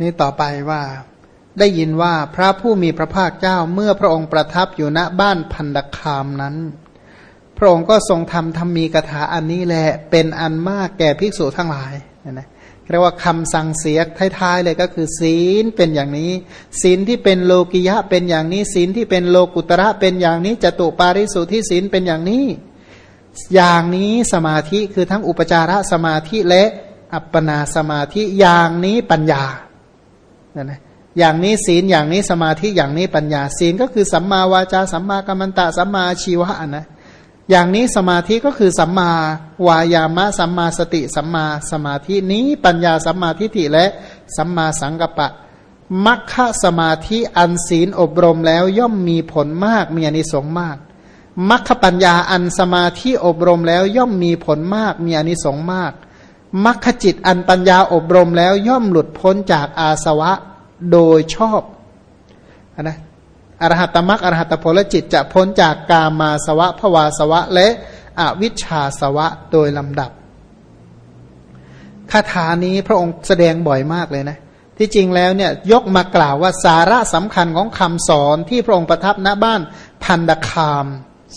นี่ต่อไปว่า ได้ยินว่าพระผู้มีพระภาคเจ้าเมื่อพระองค์ประทับอยู่ณบ้านพันดคามนั้น พระองค์ก็ทรงทำธรรมีกถาอันนี้แหละเป็นอันมากแก่ภิกษุทั้งหลายนะเรียกว่าคำสั่งเสียท้ายๆเลยก็คือ ศีลเป็นอย่างนี้ ศีลที่เป็นโลกิยะเป็นอย่างนี้ ศีลที่เป็นโลกุตระเป็นอย่างนี้จตุปาริสุทธิศีลเป็นอย่างนี้ อย่างนี้สมาธิคือทั้งอุปจารสมาธิและอัปปนาสมาธิอย่างนี้ปัญญา นี่ยนะอย่างนี้ศีลอย่างนี้สมาธิอย่างนี้ปัญญาศีลก็คือสัมมาวาจาสัมมากัมมันตะสัมมาชีวะนะอย่างนี้สมาธิก็คือสัมมาวายามะสัมมาสติสัมมาสมาธินี้ปัญญาสัมมาทิฏฐิและสัมมาสังกัปปะมัคคะสมาธิอันศีลอบรมแล้วย่อมมีผลมากมีอนิสงส์มากมัคคปัญญาอันสมาธิอบรมแล้วย่อมมีผลมากมีอนิสงส์มากมัคคจิตอันปัญญาอบรมแล้วย่อมหลุดพ้นจากอาสวะ โดยชอบนะอรหัตมรักอรหัตผลจิตจะพ้นจากกามาสวะภวาสวะ และอวิชชาสวะโดยลำดับคาถานี้พระองค์แสดงบ่อยมากเลยนะ ที่จริงแล้วเนี่ยยกมากล่าวว่าสาระสำคัญของคำสอนที่พระองค์ประทับณบ้านพันดคาม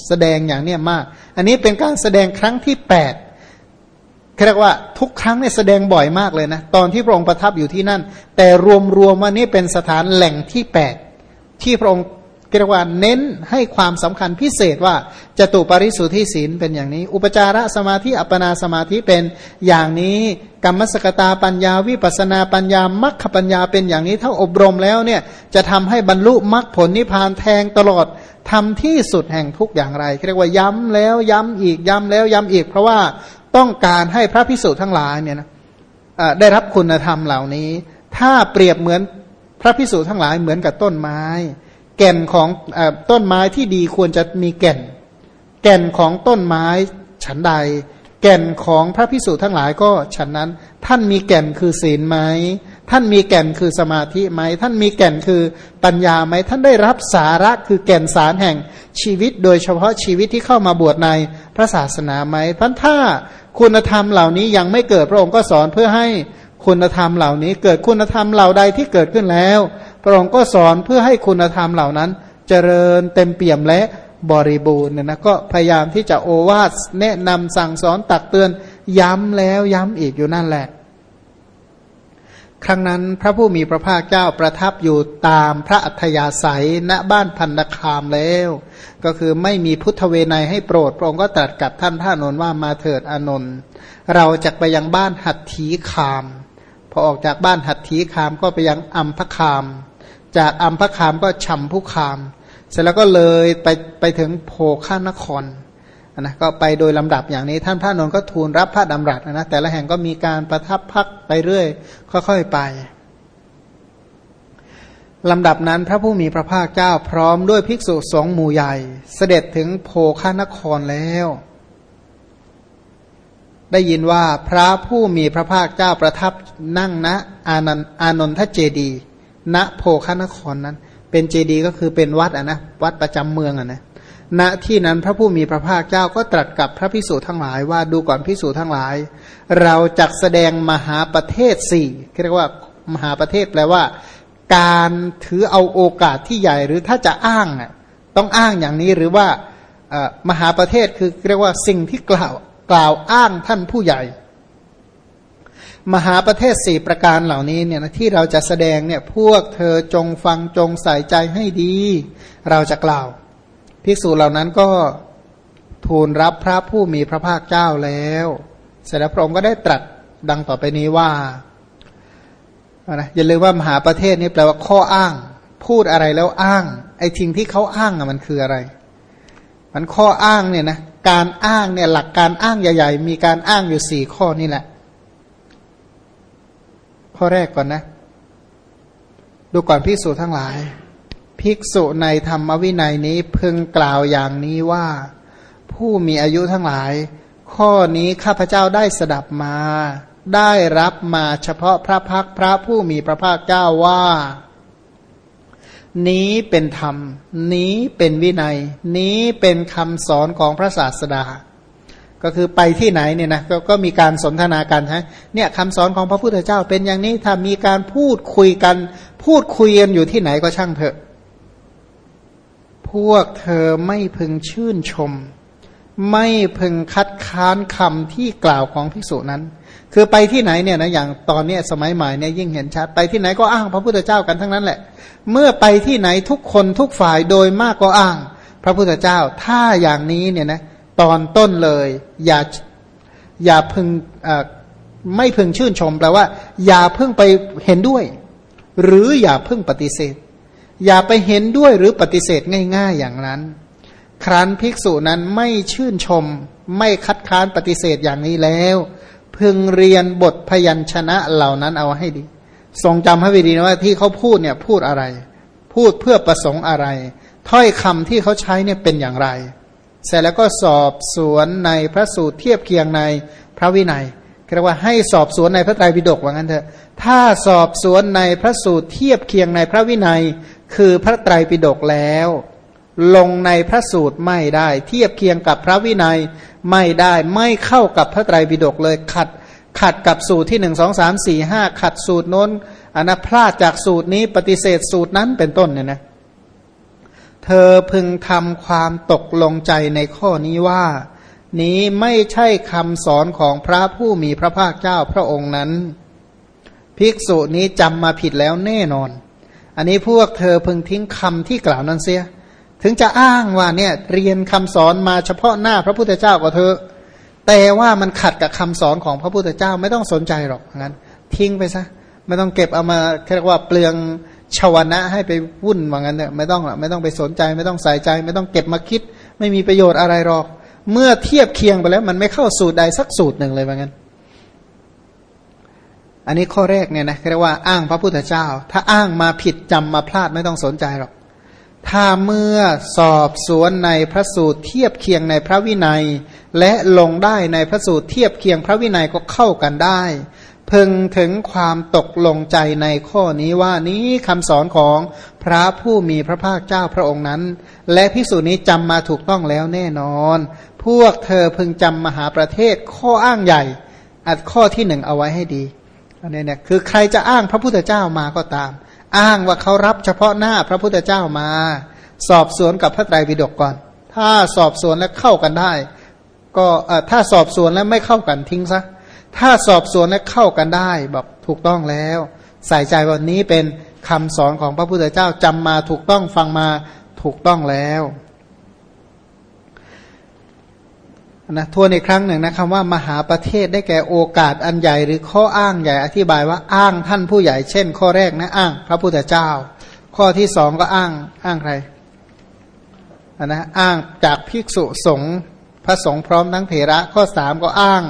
แสดงอย่างเนี้ยมาก อันนี้เป็นการแสดงครั้งที่แปด เรียกว่าทุกครั้งเนี่ยแสดงบ่อยมากเลยนะ ตอนที่พระองค์ประทับอยู่ที่นั่น แต่รวมๆว,ว่านี่เป็นสถานแหล่งที่แปดที่พระองค์เรียกว่าเน้นให้ความสำคัญพิเศษว่าจตุปริสุทธิศีลเป็นอย่างนี้ อุปจารสมาธิอัปนาสมาธิเป็นอย่างนี้กรรมสกตาปัญญาวิปัสนาปัญญามัคคปัญญาเป็นอย่างนี้ถ้าอบรมแล้วเนี่ยจะทำให้บรรลุมรรคผลนิพพานแทงตลอดทำที่สุดแห่งทุกอย่างไรเรียกว่าย้ำแล้วย้ำอีกย้ำแล้วย้ำอีก เพราะว่า ต้องการให้พระพิสุทั้งหลายเนี่ยนะได้รับคุณธรรมเหล่านี้ ถ้าเปรียบเหมือนพระพิสุทั้งหลายเหมือนกับต้นไม้ แก่นของอต้นไม้ที่ดีควรจะมีแก่น แก่นของต้นไม้ฉันใด แก่นของพระพิสุทั้งหลายก็ฉันนั้น ท่านมีแก่นคือศีลไหม ท่านมีแก่นคือสมาธิไหม ท่านมีแก่นคือปัญญาไหม ท่านได้รับสาระคือแก่นสารแห่งชีวิต โดยเฉพาะชีวิตที่เข้ามาบวชในพระศาสนาไหมท่านถ้าคุณธรรมเหล่านี้ยังไม่เกิดพระองค์ก็สอนเพื่อให้คุณธรรมเหล่านี้ เกิดคุณธรรมเหล่าใดที่เกิดขึ้นแล้ว พระองค์ก็สอนเพื่อให้คุณธรรมเหล่านั้น เจริญเต็มเปี่ยมและบริบูรณ์เนี่ยนะก็พยายามที่จะโอวาสแนะนำสั่งสอนตักเตือนย้ำแล้วย้ำอีกอยู่นั่นแหละ ครั้งนั้นพระผู้มีพระภาคเจ้าประทับอยู่ตามพระอัธยาศัยณบ้านพันดคามแล้ว ก็คือไม่มีพุทธเวไนให้โปรด พระองค์ก็ตรัสกับท่านพระนนท์ว่ามาเถิดอนนท์เราจะไปยังบ้านหัตถีคาม พอออกจากบ้านหัตถีคามก็ไปยังอัมพคาม จากอัมพคามก็ชัมพุคาม เสร็จแล้วก็เลยไปไปถึงโพฆานคร นะก็ไปโดยลำดับอย่างนี้ท่านพระนนท์ก็ทูลรับพระดำรัสนะแต่ละแห่งก็มีการประทับพักไปเรื่อยค่อยๆไปลำดับนั้นพระผู้มีพระภาคเจ้าพร้อมด้วยภิกษุสองหมู่ใหญ่ เสด็จถึงโพคานครแล้ว ได้ยินว่าพระผู้มีพระภาคเจ้าประทับนั่งณนะอานันอานนทเจดี ณโพคานครนั้น เป็นเจดีก็คือเป็นวัดอะนะวัดประจำเมืองอะนะ ณที่นั้นพระผู้มีพระภาคเจ้าก็ตรัสกับพระพิสูจทั้งหลายว่าดูก่อนพิสูจทั้งหลาย เราจักแสดงมหาประเทศสี่เรียกว่ามหาประเทศแปลว่า การถือเอาโอกาสที่ใหญ่หรือถ้าจะอ้างต้องอ้างอย่างนี้หรือว่ามหาประเทศคือเรียกว่าสิ่งที่กล่าวกล่าวอ้างท่านผู้ใหญ่ มหาประเทศสี่ประการเหล่านี้เนี่ยที่เราจะแสดงเนี่ยพวกเธอจงฟังจงใส่ใจให้ดี เราจะกล่าว ภิกษุเหล่านั้นก็ทูลรับพระผู้มีพระภาคเจ้าแล้ว เสร็จแล้วพระองค์ก็ได้ตรัสดังต่อไปนี้ว่านะอย่าลืมว่ามหาประเทศนี้แปลว่าข้ออ้าง พูดอะไรแล้วอ้าง ไอ้ทิ้งที่เขาอ้างอะมันคืออะไร มันข้ออ้างเนี่ยนะการอ้างเนี่ยหลักการอ้างใหญ่ ๆ มีการอ้างอยู่สี่ข้อนี่แหละ ข้อแรกก่อนนะ ดูก่อนพิสูจทั้งหลาย ภิกษุในธรรมวินัยนี้พึงกล่าวอย่างนี้ว่า ผู้มีอายุทั้งหลาย ข้อนี้ข้าพเจ้าได้สดับมา ได้รับมาเฉพาะพระพักพระผู้มีพระภาคเจ้าว่า นี้เป็นธรรม นี้เป็นวินัย นี้เป็นคำสอนของพระศาสดา ก็คือไปที่ไหนเนี่ยนะกก็มีการสนทนากันฮะเนี่ยคำสอนของพระพุทธเจ้าเป็นอย่างนี้ถ้ามีการพูดคุยกัน พูดคุยกันอยู่ที่ไหนก็ช่างเถอะ วกเธอไม่พึงชื่นชม ไม่พึงคัดค้านคำที่กล่าวของภิกษุนั้น คือไปที่ไหนเนี่ยนะอย่างตอนเนี้สมัยใหม่เนี่ยยิ่งเห็นชัดไปที่ไหนก็อ้างพระพุทธเจ้ากันทั้งนั้นแหละ เมื่อไปที่ไหนทุกคนทุกฝ่ายโดยมากก็อ้าง พระพุทธเจ้าถ้าอย่างนี้เนี่ยนะตอนต้นเลยอย่าอย่าพึงไม่พึงชื่นชมแปลว่า อย่าเพิ่งไปเห็นด้วย หรืออย่าเพิ่งปฏิเสธ อย่าไปเห็นด้วยหรือปฏิเสธง่าย ๆอย่างนั้น ครั้นภิกษุนั้นไม่ชื่นชม ไม่คัดค้านปฏิเสธอย่างนี้แล้ว พึงเรียนบทพยัญชนะเหล่านั้นเอาให้ดี ทรงจำให้ดีนะว่าที่เขาพูดเนี่ยพูดอะไร พูดเพื่อประสงค์อะไร ถ้อยคำที่เขาใช้เนี่ยเป็นอย่างไร เสร็จแล้วก็สอบสวนในพระสูตรเทียบเคียงในพระวินัยเรียกว่าให้สอบสวนในพระไตรปิฎกว่างั้นเถอะ ถ้าสอบสวนในพระสูตรเทียบเคียงในพระวินัย คือพระไตรปิฎกแล้ว ลงในพระสูตรไม่ได้ เทียบเคียงกับพระวินัยไม่ได้ไม่เข้ากับพระไตรปิฎกเลยขัดขัดกับสูตรที่หนึ่งสองสามสี่ห้าขัดสูตรโน้นอันนพลาดจากสูตรนี้ปฏิเสธสูตรนั้นเป็นต้นเนี่ยนะ เธอพึงทำความตกลงใจในข้อนี้ว่า นี้ไม่ใช่คำสอนของพระผู้มีพระภาคเจ้าพระองค์นั้น ภิกษุนี้จำมาผิดแล้วแน่นอน อันนี้พวกเธอพึงทิ้งคำที่กล่าวนั้นเสีย ถึงจะอ้างว่าเนี่ยเรียนคำสอนมาเฉพาะหน้าพระพุทธเจ้าก็เธอ แต่ว่ามันขัดกับคำสอนของพระพุทธเจ้าไม่ต้องสนใจหรอกงั้น ทิ้งไปซะไม่ต้องเก็บเอามาเรียกว่าเปลืองชาวนะให้ไปวุ่นว่างั้นเนี่ยไม่ต้องไม่ต้องไปสนใจ ไม่ต้องใส่ใจ ไม่ต้องเก็บมาคิด ไม่มีประโยชน์อะไรหรอก เมื่อเทียบเคียงไปแล้ว มันไม่เข้าสูตรใดสักสูตรหนึ่งเลยว่างั้น อันนี้ข้อแรกเนี่ยนะเรียกว่าอ้างพระพุทธเจ้า ถ้าอ้างมาผิดจำมาพลาดไม่ต้องสนใจหรอก ถ้าเมื่อสอบสวนในพระสูตรเทียบเคียงในพระวินัย และลงได้ในพระสูตรเทียบเคียงพระวินัยก็เข้ากันได้ พึงถึงความตกลงใจในข้อนี้ว่านี้คำสอนของพระผู้มีพระภาคเจ้าพระองค์นั้น และพิสูจนี้จำมาถูกต้องแล้วแน่นอน พวกเธอพึงจำมหาประเทศข้ออ้างใหญ่ อัดข้อที่หนึ่งเอาไว้ให้ดี อันนี้เนี่ยคือใครจะอ้างพระพุทธเจ้ามาก็ตาม อ้างว่าเขารับเฉพาะหน้าพระพุทธเจ้ามา สอบสวนกับพระไตรปิฎกก่อน ถ้าสอบสวนแล้วเข้ากันได้ ก็ถ้าสอบสวนแล้วไม่เข้ากันทิ้งซะถ้าสอบสวนและเข้ากันได้บอกถูกต้องแล้ว ใส่ใจวันนี้เป็นคำสอนของพระพุทธเจ้าจำมาถูกต้องฟังมาถูกต้องแล้ว นะทวนอีกครั้งหนึ่งนะคำว่ามหาประเทศได้แก่โอกาสอันใหญ่หรือข้ออ้างใหญ่อธิบายว่าอ้างท่านผู้ใหญ่ เช่น ข้อแรกนะอ้าง พระพุทธเจ้า ข้อที่สองก็อ้างอ้างใครนะอ้างจากภิกษุสงฆ์พระสงฆ์พร้อมทั้งเถระข้อสามก็อ้าง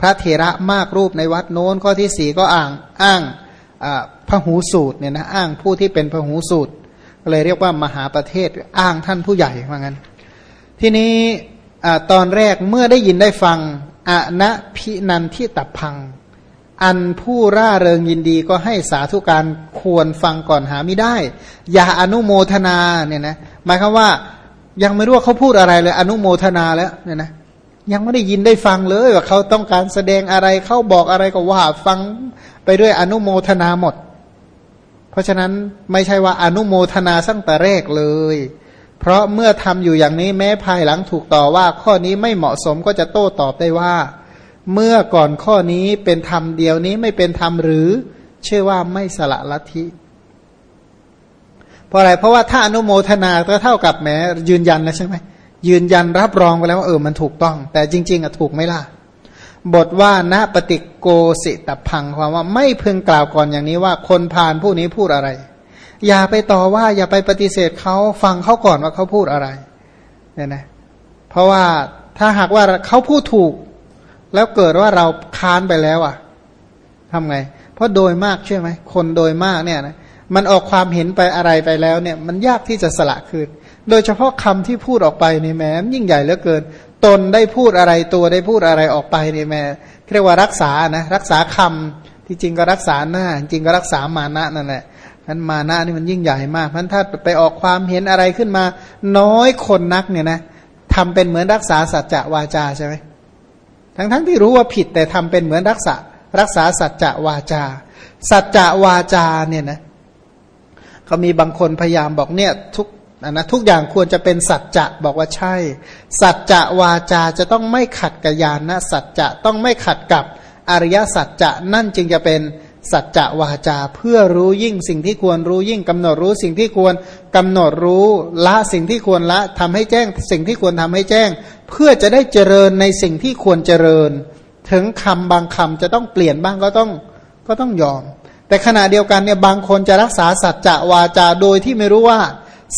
พระเถระมากรูปในวัดโน้นข้อที่สี่ก็อ้างอ้างพระหูสูตรเนี่ยนะอ้างผู้ที่เป็นพระหูสูตรเลยเรียกว่ามหาประเทศอ้างท่านผู้ใหญ่ว่างั้น ทีนี้ ตอนแรกเมื่อได้ยินได้ฟังอนะพินันที่ตับพัง อันผู้ร่าเริงยินดีก็ให้สาธุการควรฟังก่อนหาไม่ได้ อย่าอนุโมทนาเนี่ยนะหมายความว่ายังไม่รู้ว่าเขาพูดอะไรเลย อนุโมทนาแล้วเนี่ยนะยังไม่ได้ยินได้ฟังเลยว่าเขาต้องการแสดงอะไรเขาบอกอะไรก็ว่าฟังไปด้วยอนุโมทนาหมด เพราะฉะนั้นไม่ใช่ว่าอนุโมทนาตั้งแต่แรกเลย เพราะเมื่อทำอยู่อย่างนี้แม้ภายหลังถูกต่อว่าข้อนี้ไม่เหมาะสมก็จะโต้ตอบได้ว่า เมื่อก่อนข้อนี้เป็นธรรมเดียวนี้ไม่เป็นธรรมหรือเชื่อว่าไม่สละลัทธิเพราะอะไรเพราะว่าถ้าอนุโมทนาก็เท่ากับแม้ยืนยันนะใช่ไหมยืนยันรับรองไปแล้วว่าเออมันถูกต้อง แต่จริง ๆอะถูกไม่ล่ะบทว่าณปฏิโกสิตพังความว่าไม่พึงกล่าวก่อนอย่างนี้ว่าคนพานผู้นี้พูดอะไร อย่าไปต่อว่าอย่าไปปฏิเสธเขาฟังเขาก่อนว่าเขาพูดอะไรเนี่ยนะเพราะว่าถ้าหากว่าเขาพูดถูก แล้วเกิดว่าเราค้านไปแล้วอะทำไง เพราะโดยมากเชื่อไหมคนโดยมากเนี่ยนะมันออกความเห็นไปอะไรไปแล้วเนี่ย มันยากที่จะสละคืน โดยเฉพาะคำที่พูดออกไปนี่แม้ยิ่งใหญ่เหลือเกิน ตนได้พูดอะไรตัวได้พูดอะไรออกไปนี่แม้เรียกว่ารักษานะรักษาคำที่จริงก็รักษาหน้า จริงก็รักษามานะนั่นแหละ นั้นมานะนี่มันยิ่งใหญ่มากเพราะถ้าไปออกความเห็นอะไรขึ้นมา น้อยคนนักเนี่ยนะทำเป็นเหมือนรักษาสัจจะวาจาใช่ไหมทั้งทั้งที่รู้ว่าผิดแต่ทำเป็นเหมือนรักษารักษาสัจจะวาจา สัจจะวาจาเนี่ยนะเขามีบางคนพยายามบอกเนี่ยทุกนะทุกอย่างควรจะเป็นสัจจะบอกว่าใช่ สัจจะวาจาจะต้องไม่ขัดกับญาณสัจจะต้องไม่ขัดกับอริยสัจจะนั่นจึงจะเป็น สัจจะวาจาเพื่อรู้ยิ่งสิ่งที่ควรรู้ยิ่งกำหนดรู้สิ่งที่ควรกำหนดรู้ละสิ่งที่ควรละทำให้แจ้งสิ่งที่ควรทำให้แจ้ง เพื่อจะได้เจริญในสิ่งที่ควรเจริญ ถึงคำบางคำจะต้องเปลี่ยนบ้างก็ต้องก็ต้องยอม แต่ขณะเดียวกันเนี่ยบางคนจะรักษาสัจจะวาจาโดยที่ไม่รู้ว่า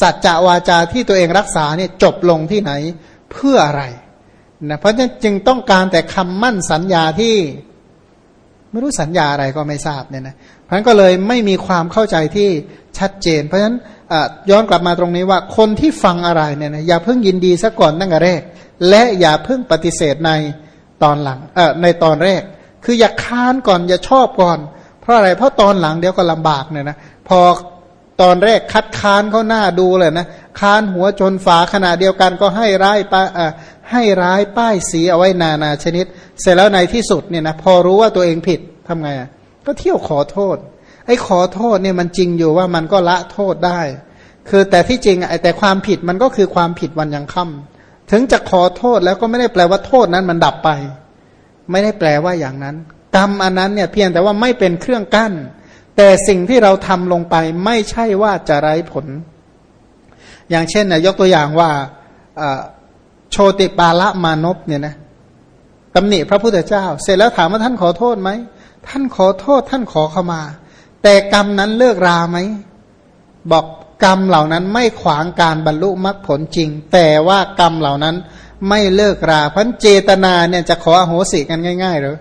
สัจจะวาจาที่ตัวเองรักษาเนี่ยจบลงที่ไหนเพื่ออะไรนะเพราะฉะนั้นจึงต้องการแต่คำมั่นสัญญาที่ ไม่รู้สัญญาอะไรก็ไม่ทราบเนี่ยนะเพราะนั้นก็เลยไม่มีความเข้าใจที่ชัดเจน เพราะฉะนั้นย้อนกลับมาตรงนี้ว่าคนที่ฟังอะไรเนี่ยนะอย่าเพิ่งยินดีซะก่อนตั้งแต่แรก และอย่าเพิ่งปฏิเสธในตอนหลังเออในตอนแรก คืออย่าค้านก่อนอย่าชอบก่อน เพราะอะไรเพราะตอนหลังเดี๋ยวก็ลำบากเนี่ยนะพอตอนแรกคัดค้านเขาหน้าดูเลยนะค้านหัวจนฝาขณะเดียวกันก็ให้ร้ายป้า ให้ร้ายป้ายสีเอาไว้นานาชนิด เสร็จแล้วในที่สุดเนี่ยนะพอรู้ว่าตัวเองผิดทำไงอะก็เที่ยวขอโทษ ไอ้ขอโทษเนี่ยมันจริงอยู่ว่ามันก็ละโทษได้ คือแต่ที่จริงไอ้แต่ความผิดมันก็คือความผิดวันยังค่ำถึงจะขอโทษแล้วก็ไม่ได้แปลว่าโทษนั้นมันดับไป ไม่ได้แปลว่าอย่างนั้น กรรมอันนั้นเนี่ยเพียงแต่ว่าไม่เป็นเครื่องกั้น แต่สิ่งที่เราทำลงไปไม่ใช่ว่าจะไร้ผล อย่างเช่นนะยกตัวอย่างว่า โชติปาละมานพเนี่ยนะตำหนิพระพุทธเจ้า เสร็จแล้วถามว่าท่านขอโทษไหม ท่านขอโทษท่านขอเข้ามา แต่กรรมนั้นเลิกราไหม บอกกรรมเหล่านั้นไม่ขวางการบรรลุมรรคผลจริง แต่ว่ากรรมเหล่านั้นไม่เลิกราพันเจตนาเนี่ยจะขออโหสิกันง่ายๆหรือ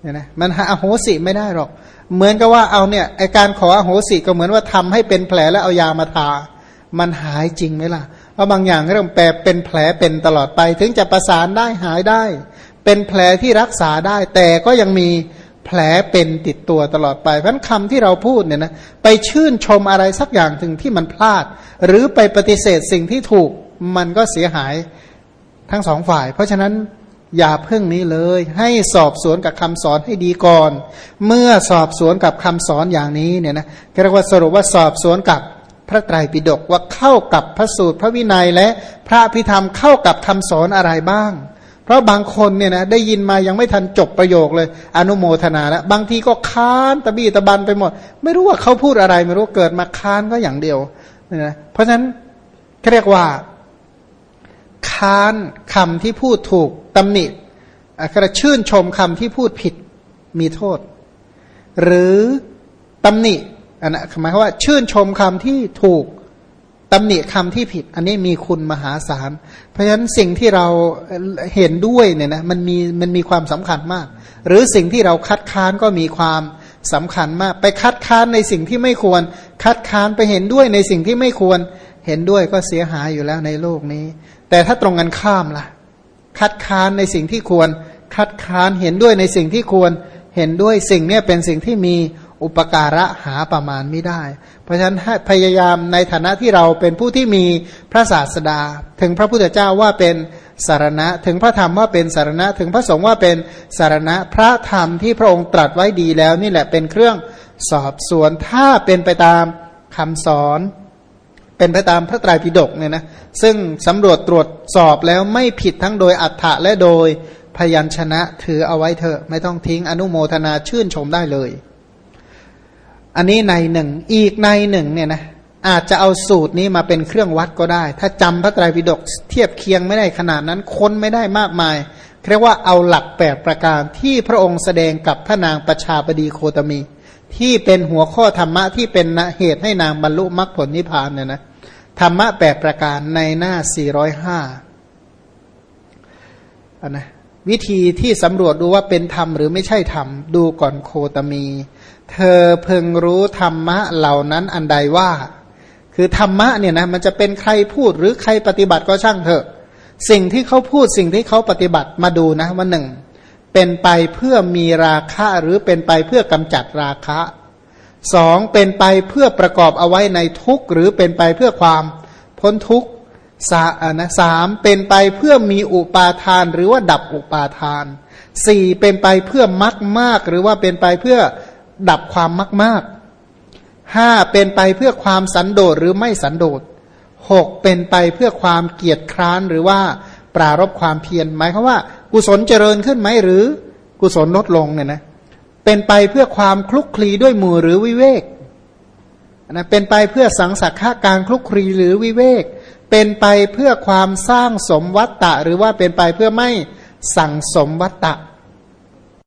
เนี่ยนะมันหาอโหสิไม่ได้หรอก เหมือนกับว่าเอาเนี่ยไอการขออโหสิก็เหมือนว่าทำให้เป็นแผลแล้วเอายามาทา มันหายจริงไหมล่ะ เพราะบางอย่างเรื่องแปลเป็นแผลเป็นตลอดไป ถึงจะประสานได้หายได้ เป็นแผลที่รักษาได้ แต่ก็ยังมีแผลเป็นติดตัวตลอดไปเพราะคำที่เราพูดเนี่ยนะไปชื่นชมอะไรสักอย่างถึงที่มันพลาด หรือไปปฏิเสธสิ่งที่ถูกมันก็เสียหายทั้งสองฝ่าย เพราะฉะนั้นอย่าเพิ่งนี้เลย ให้สอบสวนกับคำสอนให้ดีก่อน เมื่อสอบสวนกับคำสอนอย่างนี้เนี่ยนะเรียกว่าสรุปว่าสอบสวนกับ พระไตรปิฎกว่าเข้ากับพระสูตรพระวินัยและพระพิธรรมเข้ากับคำสอนอะไรบ้าง เพราะบางคนเนี่ยนะได้ยินมายังไม่ทันจบประโยคเลย อนุโมทนาแล้วบางทีก็ค้านตะบี้ตะบันไปหมด ไม่รู้ว่าเขาพูดอะไรไม่รู้เกิดมาค้านก็อย่างเดียวนะเพราะฉะนั้นเรียกว่าค้านคำที่พูดถูกตำหนิกระชื่นชมคำที่พูดผิดมีโทษ หรือตำหนิ อันนั้นหมายความว่า ชื่นชมคำที่ถูกตำหนิคำที่ผิด อันนี้มีคุณมหาศาล เพราะฉะนั้นสิ่งที่เราเห็นด้วยเนี่ยนะมันมีมันมีความสำคัญมาก หรือสิ่งที่เราคัดค้านก็มีความสำคัญมาก ไปคัดค้านในสิ่งที่ไม่ควร คัดค้านไปเห็นด้วยในสิ่งที่ไม่ควรเห็นด้วยก็เสียหายอยู่แล้วในโลกนี้ แต่ถ้าตรงกันข้ามล่ะ คัดค้านในสิ่งที่ควร คัดค้านเห็นด้วยในสิ่งที่ควร เห็นด้วยสิ่งนี้เป็นสิ่งที่มี อุปการะหาประมาณไม่ได้ เพราะฉะนั้นพยายามในฐานะที่เราเป็นผู้ที่มีพระศาสดา ถึงพระพุทธเจ้าว่าเป็นสารณะ ถึงพระธรรมว่าเป็นสารณะ ถึงพระสงฆ์ว่าเป็นสารณะ พระธรรมที่พระองค์ตรัสไว้ดีแล้วนี่แหละเป็นเครื่องสอบสวนถ้าเป็นไปตามคำสอน เป็นไปตามพระไตรปิฎกเนี่ยนะซึ่งสำรวจตรวจสอบแล้วไม่ผิดทั้งโดยอัฏฐะและโดยพยัญชนะถือเอาไว้เถอะไม่ต้องทิ้งอนุโมทนาชื่นชมได้เลย อันนี้ในหนึ่ง อีกในหนึ่งเนี่ยนะอาจจะเอาสูตรนี้มาเป็นเครื่องวัดก็ได้ ถ้าจำพระไตรปิฎกเทียบเคียงไม่ได้ขนาดนั้นค้นไม่ได้มากมายเรียกว่าเอาหลักแปดประการที่พระองค์แสดงกับพระนางประชาบดีโคตมี ที่เป็นหัวข้อธรรมะที่เป็นเหตุให้นางบรรลุมรรคผลนิพพานเนี่ยนะธรรมะแปดประการในหน้าสี่ร้อยห้าอันนะ วิธีที่สำรวจดูว่าเป็นธรรมหรือไม่ใช่ธรรม ดูก่อนโคตมี เธอเพึงรู้ธรรมะเหล่านั้นอันใดว่า คือธรรมะเนี่ยนะมันจะเป็นใครพูดหรือใครปฏิบัติก็ช่างเถอะ สิ่งที่เขาพูดสิ่งที่เขาปฏิบัติมาดูนะว่าหนึ่งเป็นไปเพื่อมีราคะหรือเป็นไปเพื่อกำจัดราคะสองเป็นไปเพื่อประกอบเอาไว้ในทุกข์หรือเป็นไปเพื่อความพ้นทุกข์ สานะสามเป็นไปเพื่อมีอุปาทานหรือว่าดับอุปาทานสี่เป็นไปเพื่อมักมาก หรือว่าเป็นไปเพื่อดับความมักมากห้าเป็นไปเพื่อความสันโดษหรือไม่สันโดษหกเป็นไปเพื่อความเกียจคร้านหรือว่าปรารบความเพียรหมายความว่า กุศลเจริญขึ้นไหมหรือ กุศลลดลงเนี่ยนะเป็นไปเพื่อความคลุกคลีด้วยหมือหรือวิเวกนะเป็นไปเพื่อสังสักขาการคลุกคลีหรือวิเวก เป็นไปเพื่อความสร้างสมวัตตะ หรือว่าเป็นไปเพื่อไม่สั่งสมวัตตะ